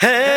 Hey!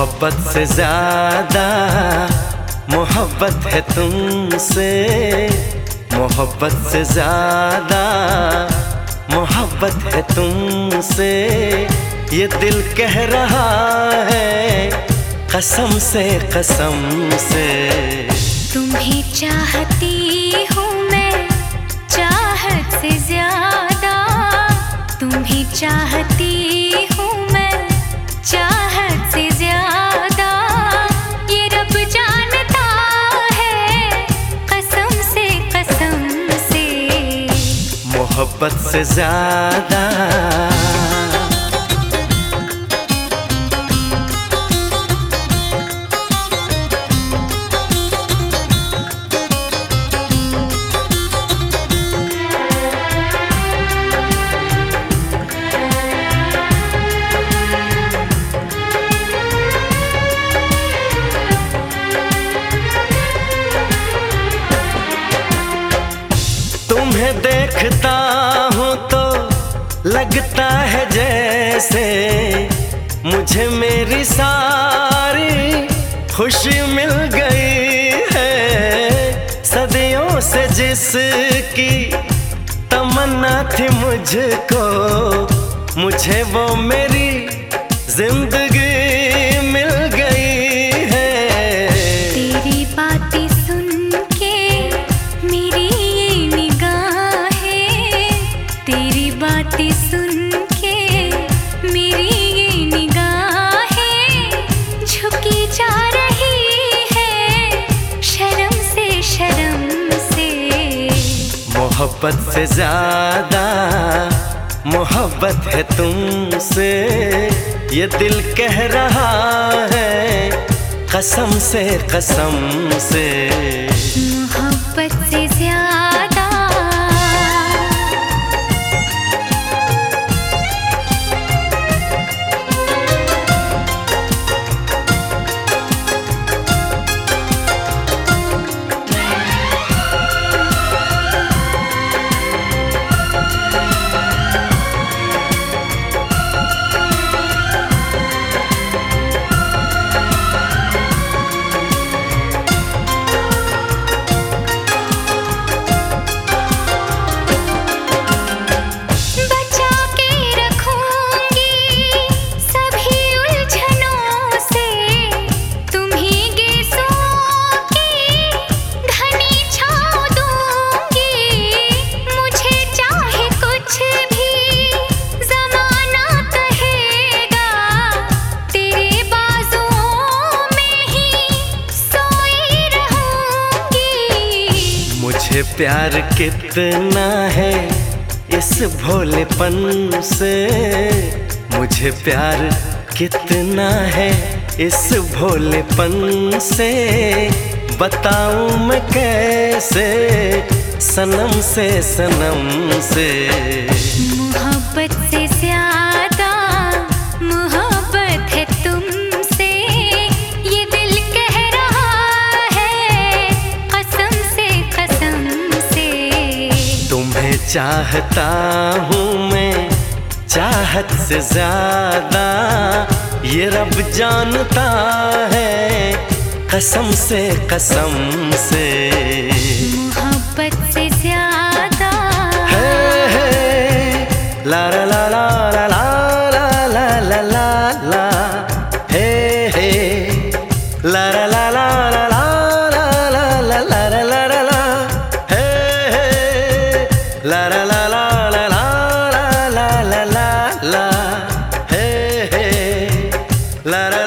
मोहब्बत से ज़्यादा मोहब्बत है तुमसे। मोहब्बत से ज़्यादा मोहब्बत है तुमसे। ये दिल कह रहा है कसम से कसम से। तुम्हें चाहती हूँ मैं, चाहत से ज़्यादा। तुम तुम्हें चाहती मोहब्बत से ज़्यादा। देखता हूँ तो लगता है जैसे मुझे मेरी सारी खुशी मिल गई है। सदियों से जिसकी तमन्ना थी मुझको, मुझे वो मेरी ज़िंदगी बातें सुन के मेरी ये निगाहें झुकी जा रही है शर्म से शर्म से। मोहब्बत से ज़्यादा मोहब्बत है तुमसे ये दिल कह रहा है कसम से कसम से। मोहब्बत से ज़्यादा मुझे प्यार कितना है इस भोलेपन से। मुझे प्यार कितना है इस भोलेपन से। बताऊँ मैं कैसे सनम से सनम से। चाहता हूँ मैं चाहत से ज़्यादा। ये रब जानता है कसम से कसम से। मोहब्बत से ज़्यादा। है, है, ला ला ला ला ला। ला ला ला ला ला ला ला ला ला ला ला हे हे ला ला